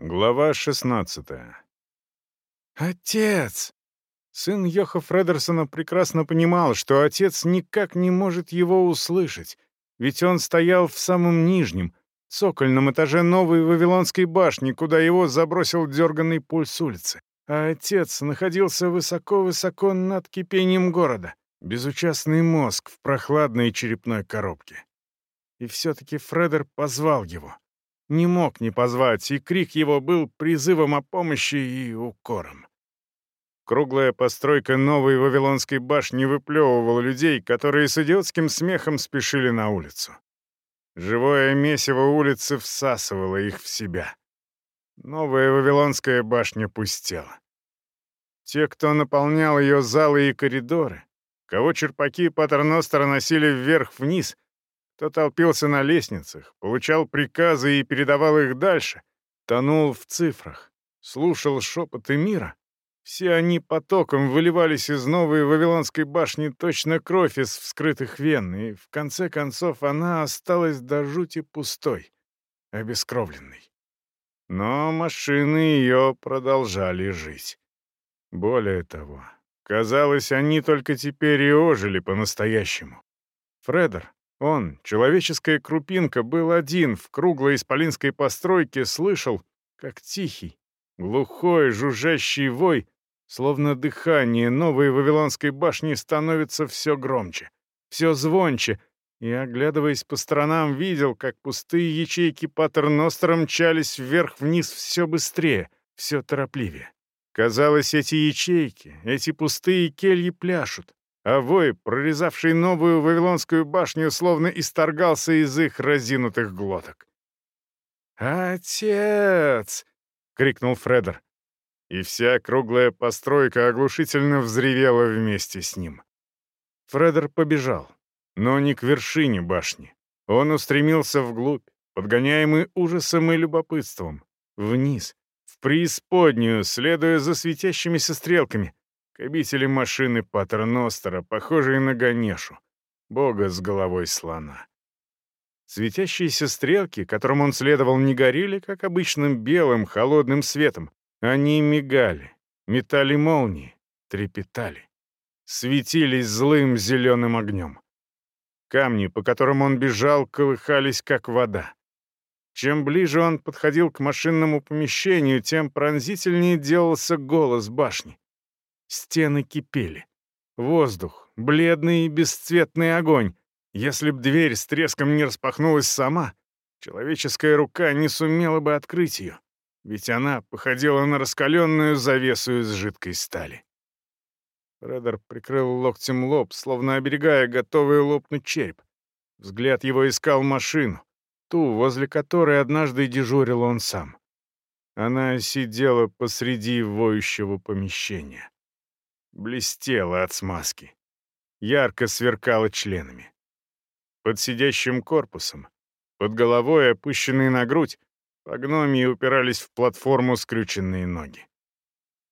Глава 16 «Отец!» Сын Йоха Фредерсона прекрасно понимал, что отец никак не может его услышать, ведь он стоял в самом нижнем, цокольном этаже новой Вавилонской башни, куда его забросил дерганный пульс улицы. А отец находился высоко-высоко над кипением города, безучастный мозг в прохладной черепной коробке. И все-таки Фредер позвал его — не мог не позвать, и крик его был призывом о помощи и укором. Круглая постройка новой Вавилонской башни выплевывала людей, которые с идиотским смехом спешили на улицу. Живое месиво улицы всасывало их в себя. Новая Вавилонская башня пустела. Те, кто наполнял ее залы и коридоры, кого черпаки Патерностера носили вверх-вниз — кто толпился на лестницах, получал приказы и передавал их дальше, тонул в цифрах, слушал шепоты мира. Все они потоком выливались из новой Вавилонской башни точно кровь из вскрытых вен, и в конце концов она осталась до жути пустой, обескровленной. Но машины ее продолжали жить. Более того, казалось, они только теперь и ожили по-настоящему. Фредер, он, человеческая крупинка, был один в круглой исполинской постройке, слышал, как тихий, глухой, жужжащий вой, словно дыхание новой Вавилонской башни становится все громче, все звонче, и, оглядываясь по сторонам, видел, как пустые ячейки Паттерностера мчались вверх-вниз все быстрее, все торопливее. Казалось, эти ячейки, эти пустые кельи пляшут, а вой, прорезавший новую Вавилонскую башню, словно исторгался из их разинутых глоток. «Отец!» — крикнул Фредер. И вся круглая постройка оглушительно взревела вместе с ним. Фредер побежал, но не к вершине башни. Он устремился вглубь, подгоняемый ужасом и любопытством, вниз, в преисподнюю, следуя за светящимися стрелками, к обители машины Патерностера, похожей на Ганешу, бога с головой слона. Светящиеся стрелки, которым он следовал, не горели, как обычным белым холодным светом. Они мигали, метали молнии, трепетали, светились злым зеленым огнем. Камни, по которым он бежал, колыхались, как вода. Чем ближе он подходил к машинному помещению, тем пронзительнее делался голос башни. Стены кипели. Воздух, бледный и бесцветный огонь. Если б дверь с треском не распахнулась сама, человеческая рука не сумела бы открыть ее, ведь она походила на раскаленную завесу из жидкой стали. Редер прикрыл локтем лоб, словно оберегая готовый лопнуть череп. Взгляд его искал машину, ту, возле которой однажды дежурил он сам. Она сидела посреди воющего помещения блестела от смазки. Ярко сверкала членами. Под сидящим корпусом, под головой, опущенной на грудь, по гномии упирались в платформу скрюченные ноги.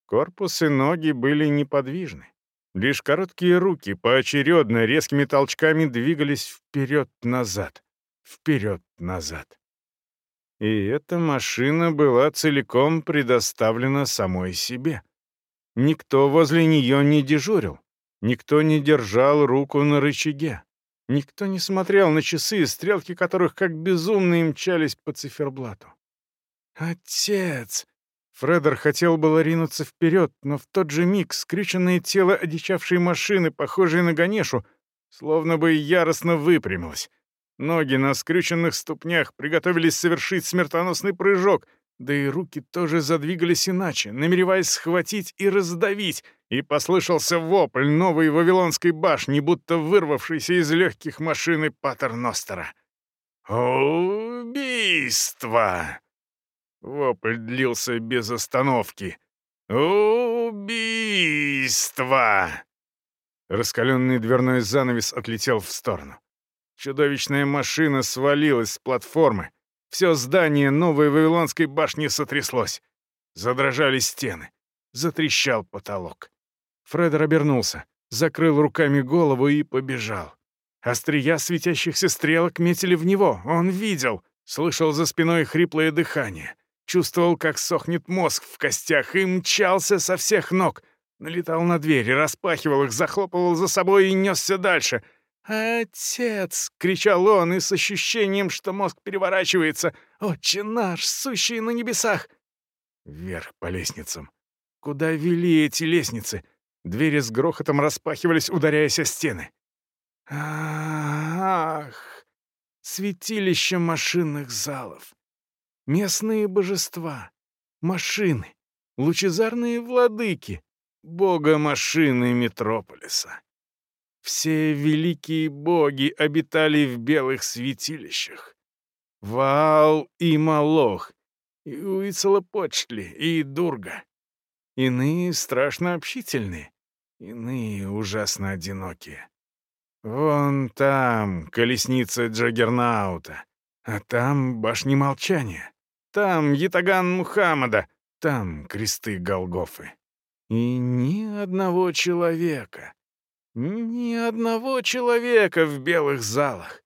Корпус и ноги были неподвижны. Лишь короткие руки поочередно резкими толчками двигались вперед-назад, вперед-назад. И эта машина была целиком предоставлена самой себе. Никто возле нее не дежурил. Никто не держал руку на рычаге. Никто не смотрел на часы, стрелки которых как безумные мчались по циферблату. «Отец!» Фредер хотел было ринуться вперед, но в тот же миг скрюченное тело одичавшей машины, похожей на Ганешу, словно бы яростно выпрямилось. Ноги на скрюченных ступнях приготовились совершить смертоносный прыжок, да и руки тоже задвигались иначе, намереваясь схватить и раздавить, и послышался вопль новой Вавилонской башни, будто вырвавшийся из легких машины Патерностера. «Убийство!» Вопль длился без остановки. «Убийство!» Раскаленный дверной занавес отлетел в сторону. Чудовищная машина свалилась с платформы, все здание новой Вавилонской башни сотряслось. Задрожали стены. Затрещал потолок. Фредер обернулся, закрыл руками голову и побежал. Острия светящихся стрелок метили в него. Он видел, слышал за спиной хриплое дыхание. Чувствовал, как сохнет мозг в костях, и мчался со всех ног. Налетал на двери, распахивал их, захлопывал за собой и несся дальше. «Отец!» — кричал он, и с ощущением, что мозг переворачивается. «Отче наш, сущий на небесах!» Вверх по лестницам. Куда вели эти лестницы? Двери с грохотом распахивались, ударяясь о стены. Ах! Святилище машинных залов. Местные божества. Машины. Лучезарные владыки. Бога машины Метрополиса. Все великие боги обитали в белых святилищах. Ваал и Малох, и Уицелопочтли, и Дурга. Иные страшно общительные, иные ужасно одинокие. Вон там колесница Джаггернаута, а там башни молчания. Там Ятаган Мухаммада, там кресты Голгофы. И ни одного человека, ни одного человека в белых залах.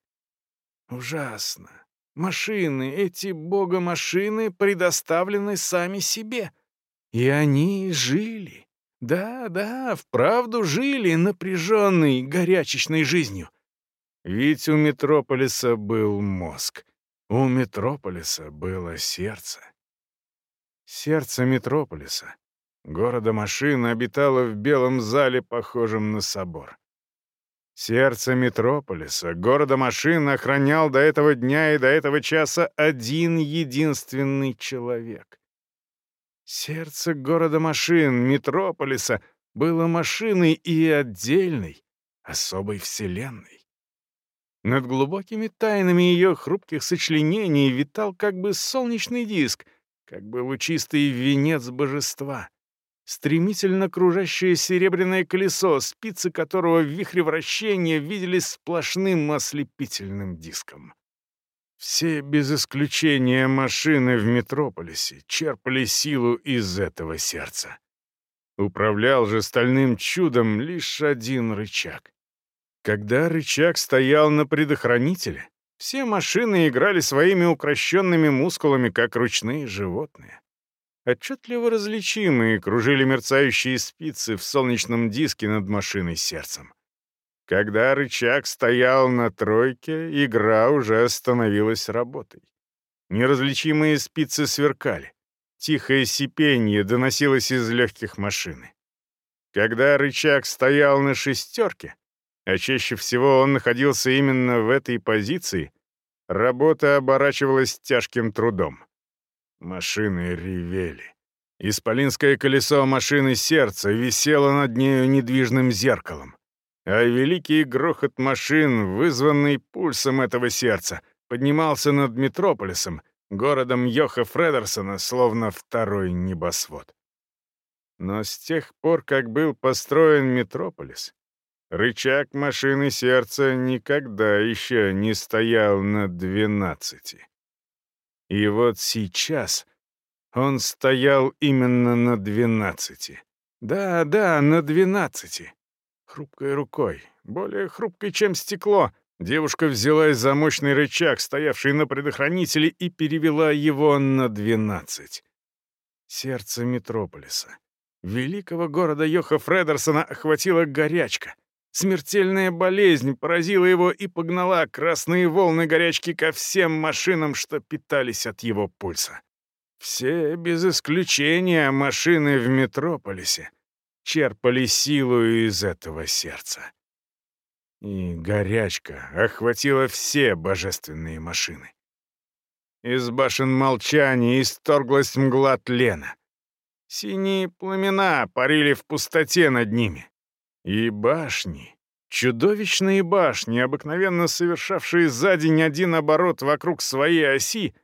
Ужасно. Машины, эти богомашины предоставлены сами себе. И они жили. Да, да, вправду жили напряженной, горячечной жизнью. Ведь у Метрополиса был мозг. У Метрополиса было сердце. Сердце Метрополиса, города машин, обитало в белом зале, похожем на собор. Сердце Метрополиса, города машин, охранял до этого дня и до этого часа один единственный человек. Сердце города машин, Метрополиса, было машиной и отдельной, особой вселенной. Над глубокими тайнами ее хрупких сочленений витал как бы солнечный диск, как бы лучистый венец божества. Стремительно кружащее серебряное колесо, спицы которого в вихре вращения виделись сплошным ослепительным диском. Все без исключения машины в Метрополисе черпали силу из этого сердца. Управлял же стальным чудом лишь один рычаг. Когда рычаг стоял на предохранителе, все машины играли своими укращенными мускулами, как ручные животные. Отчетливо различимые кружили мерцающие спицы в солнечном диске над машиной сердцем. Когда рычаг стоял на тройке, игра уже становилась работой. Неразличимые спицы сверкали. Тихое сипенье доносилось из легких машины. Когда рычаг стоял на шестерке, а чаще всего он находился именно в этой позиции, работа оборачивалась тяжким трудом. Машины ревели. Исполинское колесо машины сердца висело над нею недвижным зеркалом а великий грохот машин, вызванный пульсом этого сердца, поднимался над Метрополисом, городом Йоха Фредерсона, словно второй небосвод. Но с тех пор, как был построен Метрополис, рычаг машины сердца никогда еще не стоял на двенадцати. И вот сейчас он стоял именно на двенадцати. Да, да, на двенадцати. Хрупкой рукой, более хрупкой, чем стекло, девушка взялась за мощный рычаг, стоявший на предохранителе, и перевела его на двенадцать. Сердце Метрополиса. Великого города Йоха Фредерсона охватила горячка. Смертельная болезнь поразила его и погнала красные волны горячки ко всем машинам, что питались от его пульса. Все, без исключения, машины в Метрополисе черпали силу из этого сердца. И горячка охватила все божественные машины. Из башен молчания исторглась мгла тлена. Синие пламена парили в пустоте над ними. И башни, чудовищные башни, обыкновенно совершавшие за день один оборот вокруг своей оси,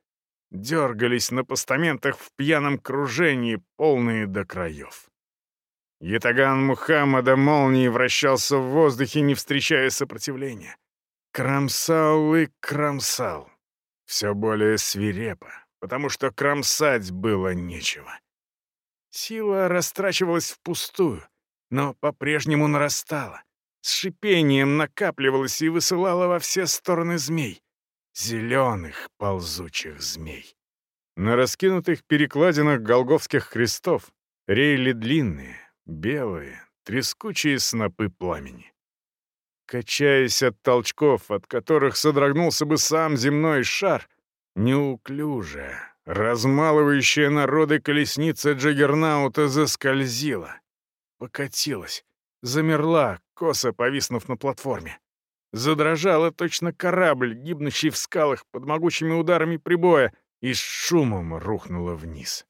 дергались на постаментах в пьяном кружении, полные до краев. Ятаган Мухаммада молнией вращался в воздухе, не встречая сопротивления. Кромсал и кромсал. Все более свирепо, потому что кромсать было нечего. Сила растрачивалась впустую, но по-прежнему нарастала. С шипением накапливалась и высылала во все стороны змей. Зеленых ползучих змей. На раскинутых перекладинах голговских крестов реяли длинные, белые, трескучие снопы пламени. Качаясь от толчков, от которых содрогнулся бы сам земной шар, неуклюжая, размалывающая народы колесница Джаггернаута заскользила, покатилась, замерла, косо повиснув на платформе. Задрожала точно корабль, гибнущий в скалах под могучими ударами прибоя, и с шумом рухнула вниз.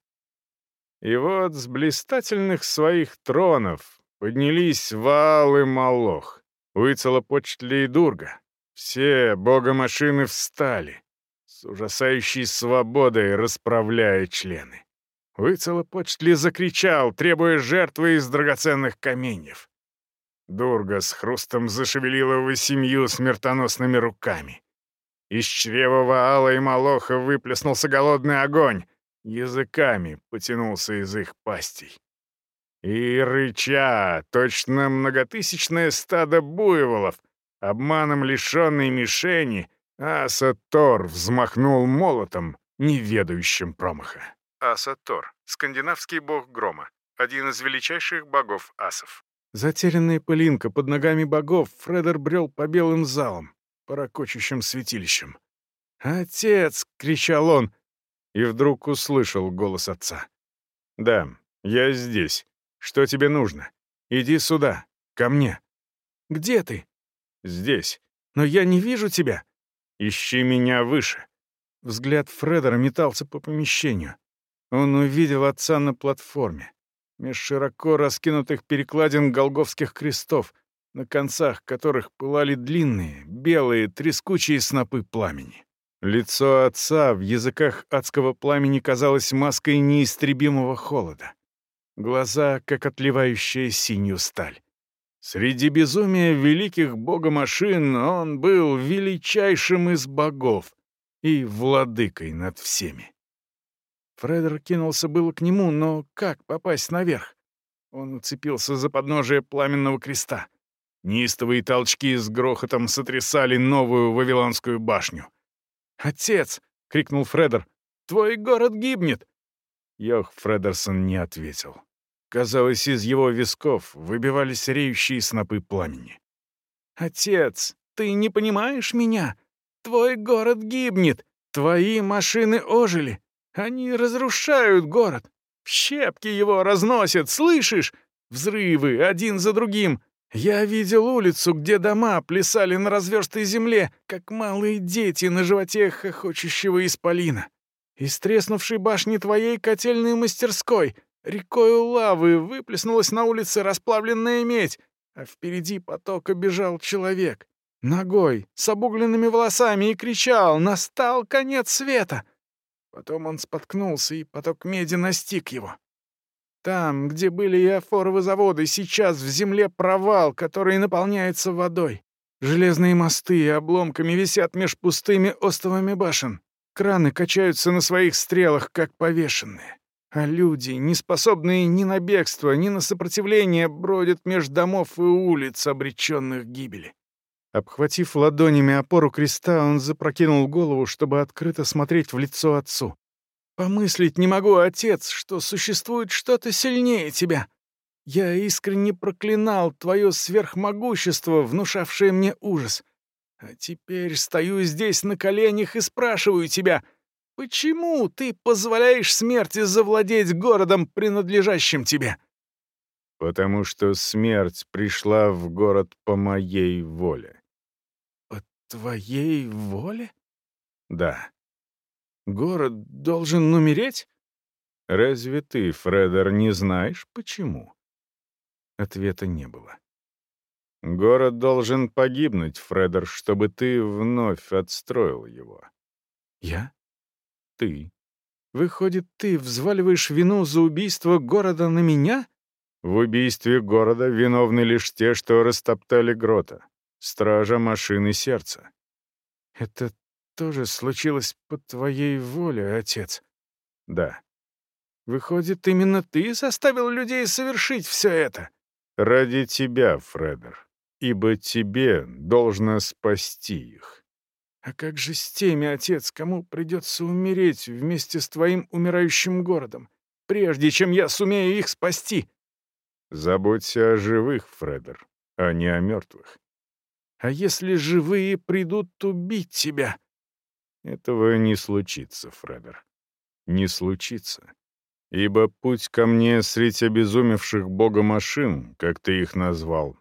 И вот с блистательных своих тронов поднялись Ваал и Малох, Уицелопочтли и Дурга. Все богомашины встали, с ужасающей свободой расправляя члены. Уицелопочтли закричал, требуя жертвы из драгоценных каменьев. Дурга с хрустом зашевелила восемью смертоносными руками. Из чрева Ваала и Малоха выплеснулся голодный огонь, языками потянулся из их пастей. И рыча, точно многотысячное стадо буйволов, обманом лишенной мишени, Аса Тор взмахнул молотом, не ведающим промаха. Аса Тор, скандинавский бог грома, один из величайших богов асов. Затерянная пылинка под ногами богов, Фредер брел по белым залам, по ракочущим святилищам. «Отец!» — кричал он, и вдруг услышал голос отца. «Да, я здесь. Что тебе нужно? Иди сюда, ко мне». «Где ты?» «Здесь. Но я не вижу тебя». «Ищи меня выше». Взгляд Фредера метался по помещению. Он увидел отца на платформе меж широко раскинутых перекладин голговских крестов, на концах которых пылали длинные, белые, трескучие снопы пламени. Лицо отца в языках адского пламени казалось маской неистребимого холода. Глаза, как отливающая синюю сталь. Среди безумия великих богомашин он был величайшим из богов и владыкой над всеми. Фредер кинулся было к нему, но как попасть наверх? Он уцепился за подножие пламенного креста. Неистовые толчки с грохотом сотрясали новую Вавилонскую башню. «Отец!» — крикнул Фредер. «Твой город гибнет!» Йох Фредерсон не ответил. Казалось, из его висков выбивались реющие снопы пламени. «Отец, ты не понимаешь меня? Твой город гибнет! Твои машины ожили! Они разрушают город. Щепки его разносят, слышишь? Взрывы один за другим. Я видел улицу, где дома плясали на разверстой земле, как малые дети на животе хохочущего исполина. Из треснувшей башни твоей котельной мастерской рекою лавы выплеснулась на улице расплавленная медь, а впереди потока бежал человек. Ногой, с обугленными волосами и кричал «Настал конец света!» Потом он споткнулся, и поток меди настиг его. Там, где были и афоровы заводы, сейчас в земле провал, который наполняется водой. Железные мосты обломками висят меж пустыми остовами башен. Краны качаются на своих стрелах, как повешенные. А люди, не способные ни на бегство, ни на сопротивление, бродят меж домов и улиц, обреченных гибели. Обхватив ладонями опору креста, он запрокинул голову, чтобы открыто смотреть в лицо отцу. «Помыслить не могу, отец, что существует что-то сильнее тебя. Я искренне проклинал твое сверхмогущество, внушавшее мне ужас. А теперь стою здесь на коленях и спрашиваю тебя, почему ты позволяешь смерти завладеть городом, принадлежащим тебе?» «Потому что смерть пришла в город по моей воле», твоей воле? Да. Город должен умереть? Разве ты, Фредер, не знаешь, почему? Ответа не было. Город должен погибнуть, Фредер, чтобы ты вновь отстроил его. Я? Ты. Выходит, ты взваливаешь вину за убийство города на меня? В убийстве города виновны лишь те, что растоптали грота стража машины сердца. Это тоже случилось по твоей воле, отец? Да. Выходит, именно ты заставил людей совершить все это? Ради тебя, Фредер, ибо тебе должно спасти их. А как же с теми, отец, кому придется умереть вместе с твоим умирающим городом, прежде чем я сумею их спасти? Заботься о живых, Фредер, а не о мертвых. А если живые придут убить тебя? Этого не случится, Фредер. Не случится. Ибо путь ко мне средь обезумевших бога машин, как ты их назвал,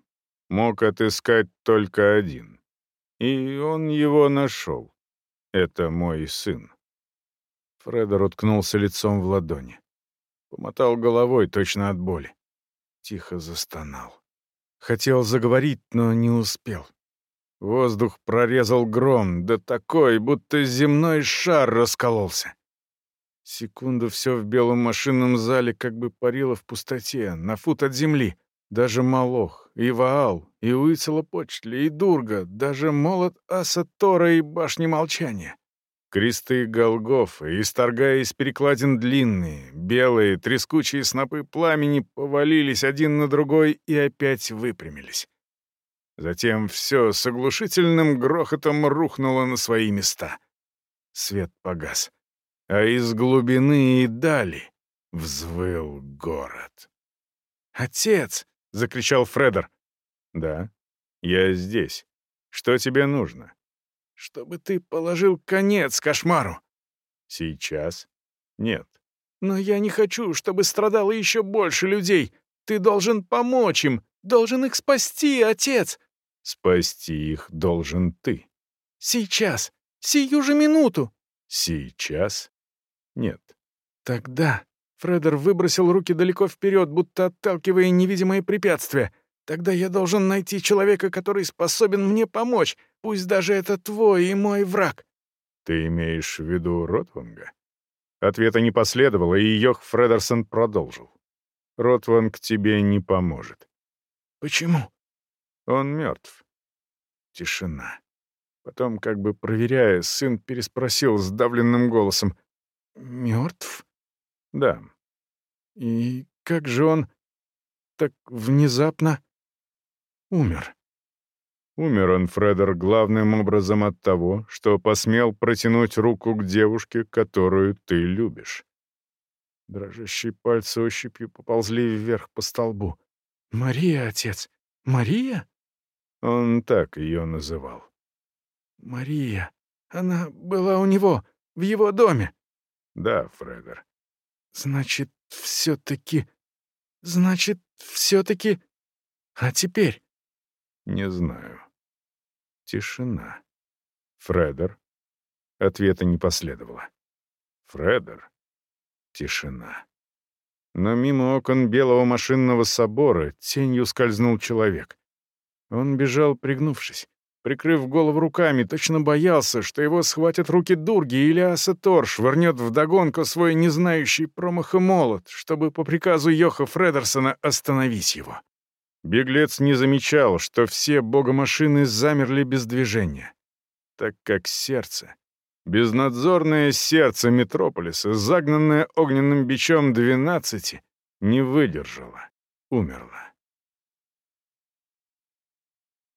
мог отыскать только один. И он его нашел. Это мой сын. Фредер уткнулся лицом в ладони. Помотал головой точно от боли. Тихо застонал. Хотел заговорить, но не успел. Воздух прорезал гром, да такой, будто земной шар раскололся. Секунду все в белом машинном зале как бы парило в пустоте, на фут от земли. Даже Малох, и Ваал, и Уицелопочтли, и Дурга, даже молот Аса Тора и Башни Молчания. Кресты Голгофа, исторгая из перекладин длинные, белые, трескучие снопы пламени повалились один на другой и опять выпрямились. Затем все с оглушительным грохотом рухнуло на свои места. Свет погас. А из глубины и дали взвыл город. «Отец!» — закричал Фредер. «Да, я здесь. Что тебе нужно?» «Чтобы ты положил конец кошмару». «Сейчас?» «Нет». «Но я не хочу, чтобы страдало еще больше людей. Ты должен помочь им, должен их спасти, отец!» Спасти их должен ты. Сейчас, сию же минуту. Сейчас? Нет. Тогда Фредер выбросил руки далеко вперед, будто отталкивая невидимые препятствия. Тогда я должен найти человека, который способен мне помочь, пусть даже это твой и мой враг. Ты имеешь в виду Ротванга? Ответа не последовало, и Йох Фредерсон продолжил. Ротванг тебе не поможет. Почему? Он мертв. Тишина. Потом, как бы проверяя, сын переспросил сдавленным голосом. «Мертв?» «Да». «И как же он так внезапно умер?» Умер он, Фредер, главным образом от того, что посмел протянуть руку к девушке, которую ты любишь. Дрожащие пальцы ощупью поползли вверх по столбу. «Мария, отец! Мария?» Он так ее называл. «Мария. Она была у него, в его доме». «Да, Фредер». «Значит, все-таки... Значит, все-таки... А теперь?» «Не знаю». Тишина. «Фредер?» Ответа не последовало. «Фредер?» Тишина. Но мимо окон белого машинного собора тенью скользнул человек. Он бежал, пригнувшись, прикрыв голову руками, точно боялся, что его схватят руки Дурги или Асатор швырнет вдогонку свой незнающий промаха молот, чтобы по приказу Йоха Фредерсона остановить его. Беглец не замечал, что все богомашины замерли без движения, так как сердце, безнадзорное сердце Метрополиса, загнанное огненным бичом двенадцати, не выдержало, умерло.